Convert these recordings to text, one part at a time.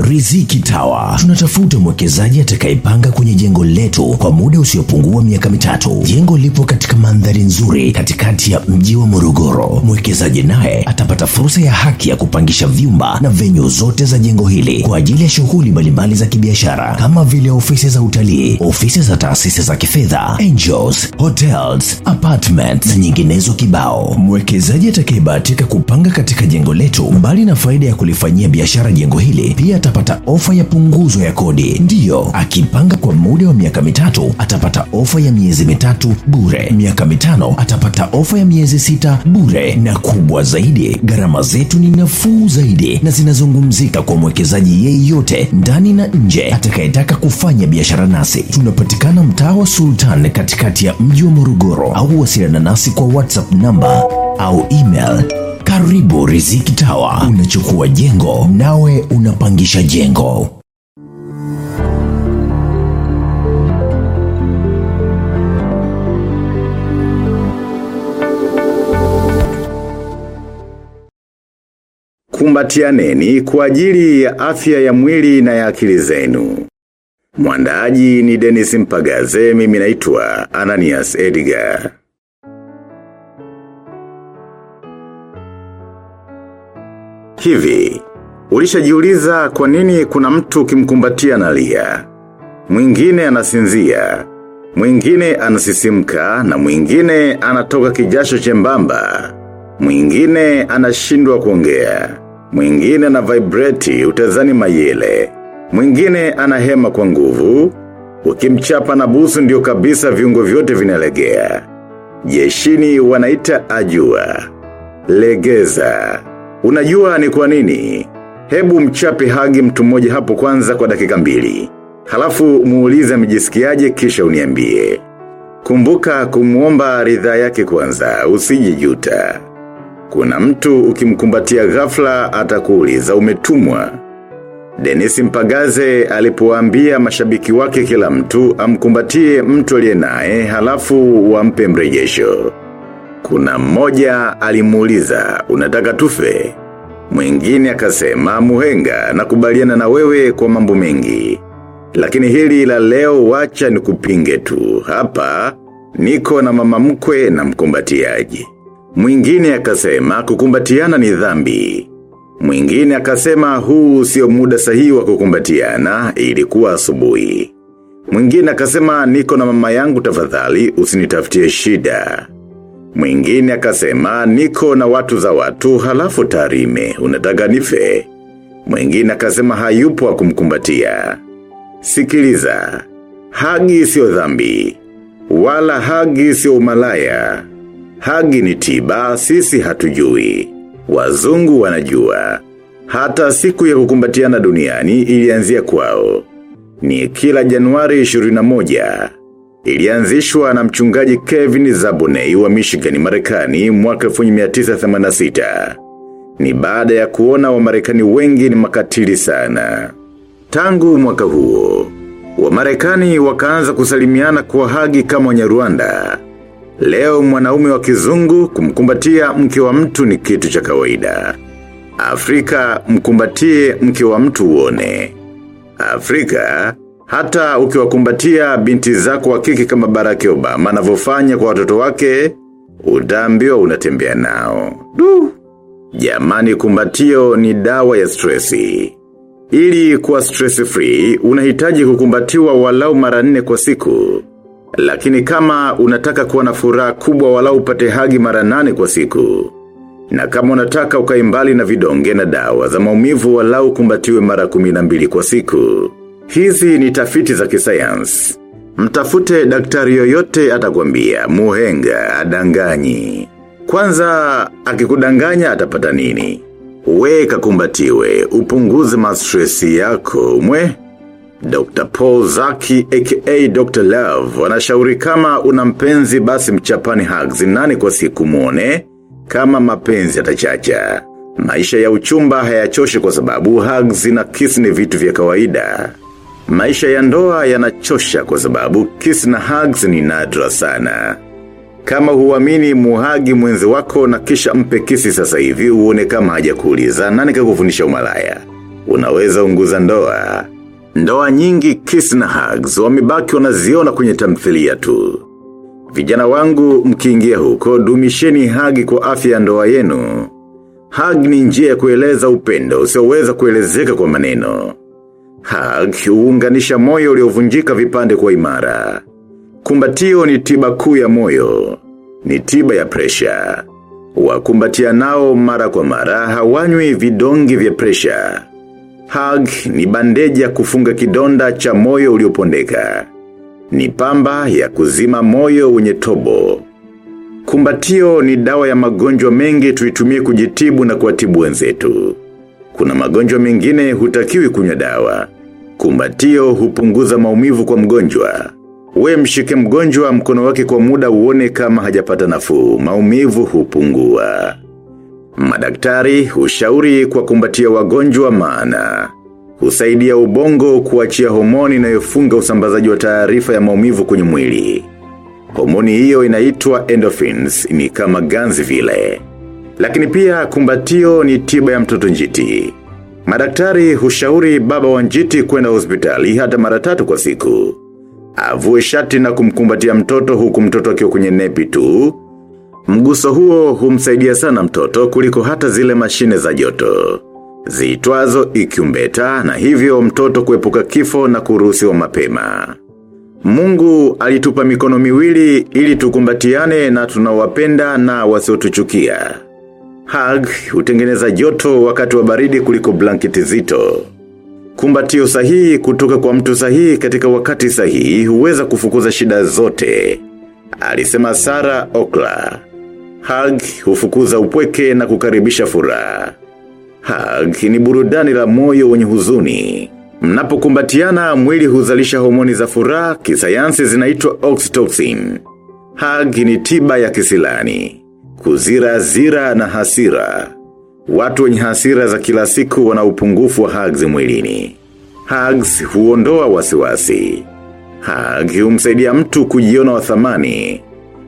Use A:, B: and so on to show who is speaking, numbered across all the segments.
A: Riziki Tower tunatafuta mwekezaji atakayepanga kwenye jengo letu kwa muda usiopungua miaka mitatu. Jengo lipo katika mandhari nzuri katikati ya mji wa Morogoro. Mwekezaji naye atapata fursa ya haki ya kupangisha vyumba na venyu zote za jengo hili kwa ajili ya shughuli mbalimbali za kibiashara kama vile ofisi za utalii, ofisi za taasisi za kifedha, angels, hotels, apartments na nyinginezo kibao. Mwekezaji atakayebahatika kupanga katika jengo letu, mbali na faida ya kulifanyia biashara jengo hili, pia atapata ofa ya punguzo ya kodi. Ndiyo, akipanga kwa muda wa miaka mitatu atapata ofa ya miezi mitatu bure, miaka mitano atapata ofa ya miezi sita bure, na kubwa zaidi, gharama zetu ni nafuu zaidi na zinazungumzika kwa mwekezaji yeyote ndani na nje atakayetaka kufanya biashara nasi. Tunapatikana mtaa wa Sultan katikati ya mji wa Morogoro, au wasiliana nasi kwa WhatsApp namba au email karibu Riziki Tawa, Unachukua jengo nawe unapangisha jengo.
B: Kumbatianeni kwa ajili ya afya ya mwili na ya akili zenu. Mwandaaji ni Dennis Mpagaze, mimi naitwa Ananias Edgar. Hivi, ulishajiuliza kwa nini kuna mtu kimkumbatia na lia. Mwingine anasinzia, mwingine anasisimka na mwingine anatoka kijasho chembamba. Mwingine anashindwa kuongea, mwingine ana vibrate utazani mayele, mwingine anahema kwa nguvu, ukimchapa na busu ndio kabisa viungo vyote vinalegea. Jeshini wanaita ajua, legeza. Unajua ni kwa nini? Hebu mchape hagi mtu mmoja hapo kwanza kwa dakika mbili. Halafu muulize mjisikiaje kisha uniambie. Kumbuka kumuomba ridhaa yake kwanza, usijijuta. Kuna mtu ukimkumbatia ghafla atakuuliza umetumwa. Denisi Mpagaze alipoambia mashabiki wake kila mtu amkumbatie mtu aliye naye halafu wampe mrejesho. Kuna mmoja alimuuliza, unataka tufe? Mwingine akasema muhenga na kubaliana na wewe kwa mambo mengi. Lakini hili la leo wacha ni kupinge tu. Hapa, niko na mama mkwe na mkumbatiaji. Mwingine akasema kukumbatiana ni dhambi. Mwingine akasema huu sio muda sahihi wa kukumbatiana ilikuwa asubuhi. Mwingine akasema niko na mama yangu tafadhali usinitafutie shida. Mwingine akasema niko na watu za watu halafu tarime, unataka nife. Mwingine akasema hayupo wa kumkumbatia. Sikiliza, hagi sio dhambi, wala hagi sio umalaya. Hagi ni tiba, sisi hatujui. Wazungu wanajua. Hata siku ya kukumbatiana duniani ilianzia kwao. Ni kila januari 21. Ilianzishwa na mchungaji Kevin Zabonei wa Michigan Marekani mwaka 1986. Ni baada ya kuona wa Marekani wengi ni makatili sana. Tangu mwaka huo, wa Marekani wakaanza kusalimiana kwa hagi kama Wanyarwanda. Leo mwanaume wa kizungu kumkumbatia mke wa mtu ni kitu cha kawaida. Afrika mkumbatie mke wa mtu uone. Afrika, hata ukiwakumbatia binti zako wa kike kama Barack Obama anavyofanya kwa watoto wake, utaambiwa unatembea nao. Du! Jamani kumbatio ni dawa ya stressi. Ili kuwa stress free, unahitaji kukumbatiwa walau mara nne kwa siku. Lakini kama unataka kuwa na furaha kubwa walau upate hagi mara nane kwa siku. Na kama unataka ukaimbali na vidonge na dawa za maumivu walau kumbatiwe mara kuminambili kwa siku. Hizi ni tafiti za kisayansi. Mtafute daktari yoyote atakwambia muhenga adanganyi. Kwanza akikudanganya atapata nini? We kakumbatiwe, upunguze mastresi yako, mwe? Dr. Paul Zaki aka Dr. Love wanashauri kama unampenzi basi mchapani hugs nani kwa siku muone kama mapenzi atachacha. Maisha ya uchumba hayachoshi kwa sababu hugs na kiss ni vitu vya kawaida. Maisha ya ndoa yanachosha kwa sababu kiss na hugs ni nadra sana. Kama huamini muhagi mwenzi wako na kisha mpe kisi sasa hivi uone kama hajakuuliza nani kakufundisha umalaya. unaweza unguza ndoa. Ndoa nyingi kiss na hugs wamebaki wanaziona kwenye tamthilia tu. Vijana wangu mkiingia huko dumisheni hagi kwa afya ya ndoa yenu. Hagi ni njia ya kueleza upendo usioweza kuelezeka kwa maneno. Hug huunganisha moyo uliovunjika vipande kwa imara. Kumbatio ni tiba kuu ya moyo. Ni tiba ya presha. Wakumbatia nao mara kwa mara hawanywi vidongi vya presha. hag ni bandeji ya kufunga kidonda cha moyo uliopondeka. Ni pamba ya kuzima moyo wenye tobo. Kumbatio ni dawa ya magonjwa mengi tuitumie kujitibu na kuwatibu wenzetu. Kuna magonjwa mengine hutakiwi kunywa dawa. Kumbatio hupunguza maumivu kwa mgonjwa. We mshike mgonjwa mkono wake kwa muda uone kama hajapata nafuu, maumivu hupungua. Madaktari hushauri kwa kumbatia wagonjwa maana. Husaidia ubongo kuachia homoni inayofunga usambazaji wa taarifa ya maumivu kwenye mwili. Homoni hiyo inaitwa endorphins ni kama ganzi vile. Lakini pia kumbatio ni tiba ya mtoto njiti. Madaktari hushauri baba wanjiti kwenda hospitali hata mara tatu kwa siku. Avue shati na kumkumbatia mtoto huku mtoto akiwa kwenye nepi tu. Mguso huo humsaidia sana mtoto kuliko hata zile mashine za joto. Zitwazo ikiumbeta na hivyo mtoto kuepuka kifo na kuruhusiwa mapema. Mungu alitupa mikono miwili ili tukumbatiane na tunawapenda na wasiotuchukia. Hug hutengeneza joto wakati wa baridi kuliko blanketi zito. Kumbatio sahihi kutoka kwa mtu sahihi katika wakati sahihi huweza kufukuza shida zote. Alisema Sara Okla. Hug hufukuza upweke na kukaribisha furaha. Hug ni burudani la moyo wenye huzuni. Mnapokumbatiana mwili huzalisha homoni za furaha kisayansi zinaitwa oxytocin. Hug ni tiba ya kisilani. Kuzira zira na hasira. Watu wenye hasira za kila siku wana upungufu wa hags mwilini. Hags huondoa wasiwasi. Hag humsaidia mtu kujiona wa thamani.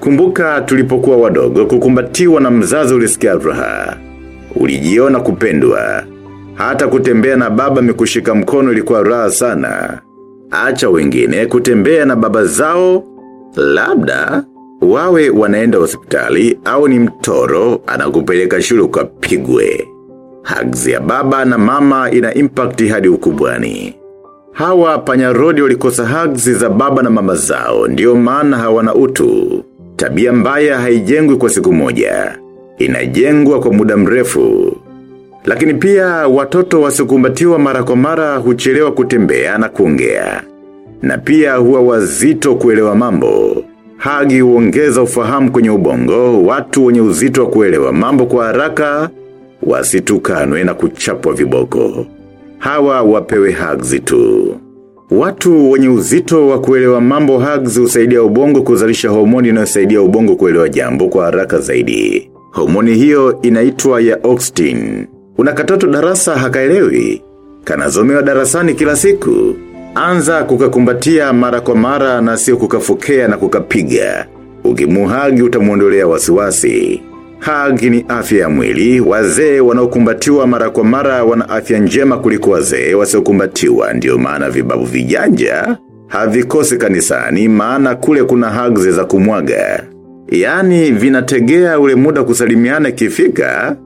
B: Kumbuka tulipokuwa wadogo kukumbatiwa na mzazi ulisikia raha. Ulijiona kupendwa. Hata kutembea na baba mikushika mkono ilikuwa raha sana. Acha wengine kutembea na baba zao, labda, wawe wanaenda hospitali au ni mtoro anakupeleka shule ukapigwe. Hagzi ya baba na mama ina impact hadi ukubwani. Hawa panyarodi walikosa hagzi za baba na mama zao, ndio maana hawana utu. Tabia mbaya haijengwi kwa siku moja. Inajengwa kwa muda mrefu. Lakini pia watoto wasikumbatiwa mara kwa mara huchelewa kutembea na kuongea. Na pia huwa wazito kuelewa mambo. Hagi huongeza ufahamu kwenye ubongo, watu wenye uzito wa kuelewa mambo kwa haraka, wasitukanwe na kuchapwa viboko. Hawa wapewe hugs tu. Watu wenye uzito wa kuelewa mambo hugs husaidia ubongo kuzalisha homoni inayosaidia ubongo kuelewa jambo kwa haraka zaidi. Homoni hiyo inaitwa ya oxytocin. Una katoto darasa hakaelewi. Kanazomewa darasani kila siku. Anza kukakumbatia mara kwa mara na sio kukafokea na kukapiga. Ukimuhagi utamuondolea wasiwasi. Hagi ni afya ya mwili, wazee wanaokumbatiwa mara kwa mara wana afya njema kuliko wazee wasiokumbatiwa ndiyo maana vibabu vijanja havikosi kanisani maana kule kuna hagze za kumwaga. Yani vinategea ule muda kusalimiana kifika,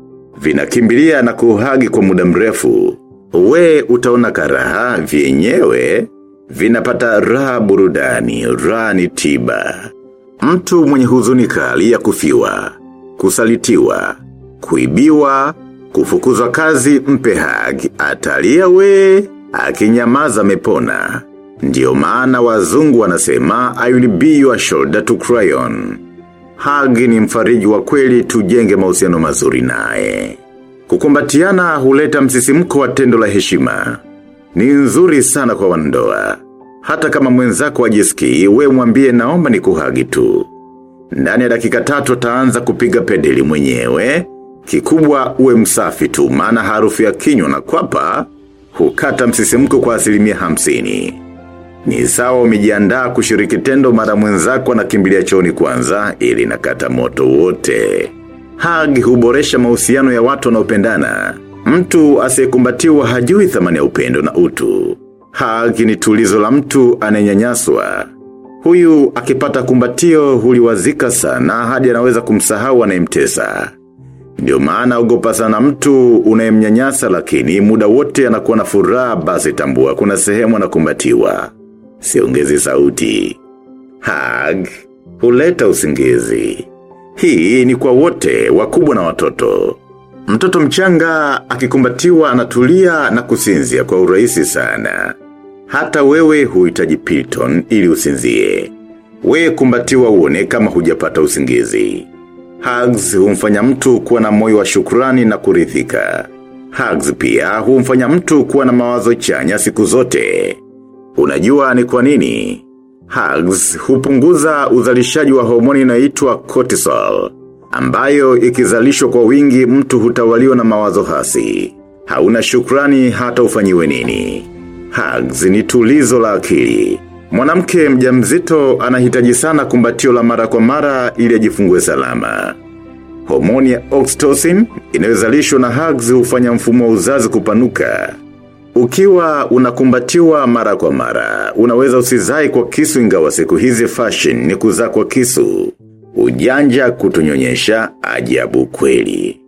B: vinakimbilia na kuhagi kwa muda mrefu. We utaona karaha vyenyewe, vinapata raha burudani, raha ni tiba. Mtu mwenye huzuni kali ya kufiwa, kusalitiwa, kuibiwa, kufukuzwa kazi mpe hagi, atalia we, akinyamaza mepona. Ndiyo maana wazungu wanasema, I will be your shoulder to cry on. Hagi ni mfariji wa kweli tujenge mahusiano mazuri naye. Kukumbatiana huleta msisimko wa tendo la heshima. Ni nzuri sana kwa wandoa. Hata kama mwenzako ajisikii, we mwambie naomba ni kuhagi tu. Ndani ya dakika tatu taanza kupiga pedeli mwenyewe, kikubwa uwe msafi tu maana harufu ya kinywa na kwapa, hukata msisimko kwa asilimia hamsini. Ni sawa umejiandaa kushiriki tendo mara mwenzako anakimbilia chooni kwanza ili nakata moto wote. Hag huboresha mahusiano ya watu wanaopendana. Mtu asiyekumbatiwa hajui thamani ya upendo na utu. Haki ni tulizo la mtu anayenyanyaswa. Huyu akipata kumbatio huliwazika sana hadi anaweza kumsahau anayemtesa. Ndio maana ogopa sana mtu unayemnyanyasa lakini muda wote anakuwa na furaha basi tambua kuna sehemu anakumbatiwa. Siongezi sauti. Hag, huleta usingizi. Hii ni kwa wote, wakubwa na watoto. Mtoto mchanga akikumbatiwa anatulia na kusinzia kwa urahisi sana. Hata wewe huitaji Pilton ili usinzie. Wewe kumbatiwa uone kama hujapata usingizi. Hugs humfanya mtu kuwa na moyo wa shukrani na kurithika. Hugs pia humfanya mtu kuwa na mawazo chanya siku zote. Unajua ni kwa nini? Hugs hupunguza uzalishaji wa homoni inaitwa cortisol, ambayo ikizalishwa kwa wingi mtu hutawaliwa na mawazo hasi. Hauna shukrani hata ufanyiwe nini. Hugs ni tulizo la akili. Mwanamke mjamzito anahitaji sana kumbatio la mara kwa mara ili ajifungue salama. Homoni ya oxytocin inayozalishwa na hugs hufanya mfumo wa uzazi kupanuka. Ukiwa unakumbatiwa mara kwa mara, unaweza usizai kwa kisu ingawa siku hizi fashion ni kuzaa kwa kisu. Ujanja kutunyonyesha ajabu kweli.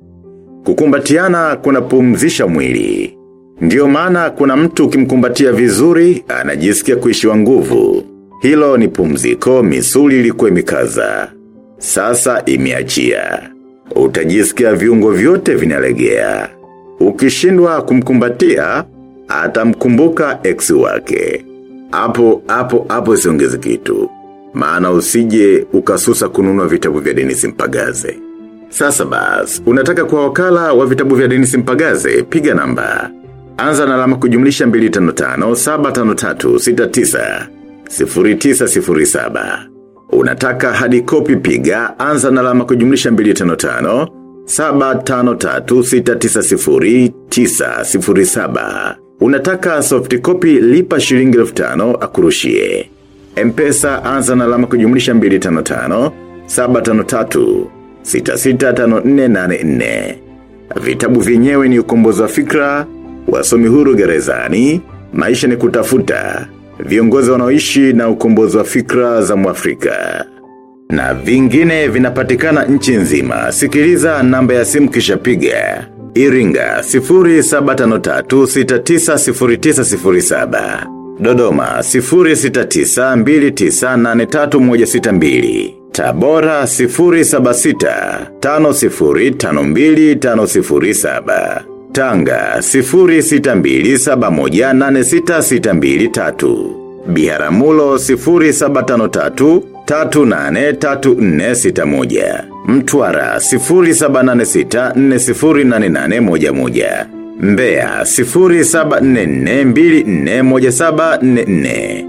B: Kukumbatiana kuna pumzisha mwili. Ndiyo maana kuna mtu ukimkumbatia vizuri, anajisikia kuishiwa nguvu. Hilo ni pumziko misuli ilikuwa mikaza Sasa imeachia. Utajisikia viungo vyote vinalegea. Ukishindwa kumkumbatia, atamkumbuka ex wake. Hapo, hapo, hapo siongezi kitu. Maana usije ukasusa kununua vitabu vya Dennis Mpagaze. Sasa bas, unataka kwa wakala wa vitabu vya Dennis Mpagaze, piga namba. Anza na alama kujumlisha 255 753 Unataka hadi kopi piga, anza na alama kujumlisha 255 753 Unataka soft copy lipa shilingi elfu tano akurushie. Mpesa anza na alama kujumlisha 255 753 665484. Vitabu vyenyewe ni ukombozi wa fikra, wasomi huru gerezani, maisha ni kutafuta, viongozi wanaoishi na ukombozi wa fikra za mwafrika. Na vingine vinapatikana nchi nzima, sikiliza namba ya simu kisha piga. Iringa 0753690907. Dodoma 0692983162. Tabora 076-5052-507. Tanga 0627186623. Biharamulo 0753-383461. Mtwara 0786-408811. Mbeya 0744241744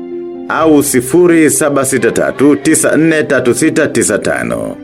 B: au 0763943695.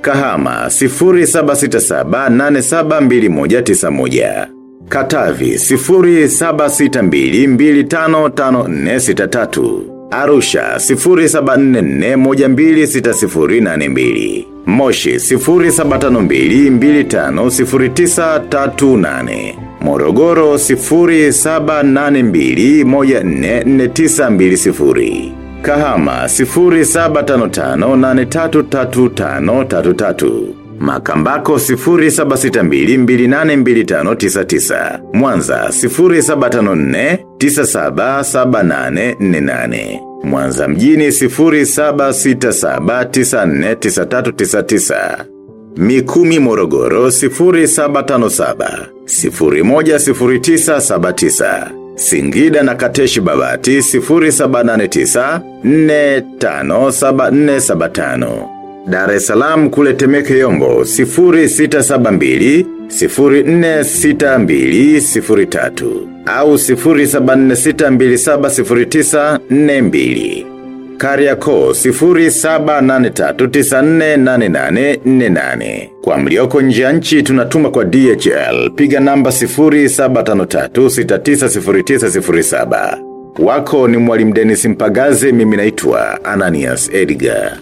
B: Kahama 0767872191. Katavi 0762255463. Arusha 0744126082. Moshi 0752250938. Morogoro 0782144920. Kahama 0755833533. Makambako 0762282599. Mwanza 0754977848. Mwanza mjini 0767949399. Mikumi Morogoro 0757 010979 Singida na Kateshi Babati 0789 457475 Dar es Salaam kule Temeke Yombo 0672 046203 au 0746270942 Kariako 0783948848 Kwa mlioko nje ya nchi tunatuma kwa DHL piga namba 0753690907 Wako ni mwalimu Dennis Mpagaze mimi naitwa Ananias Edgar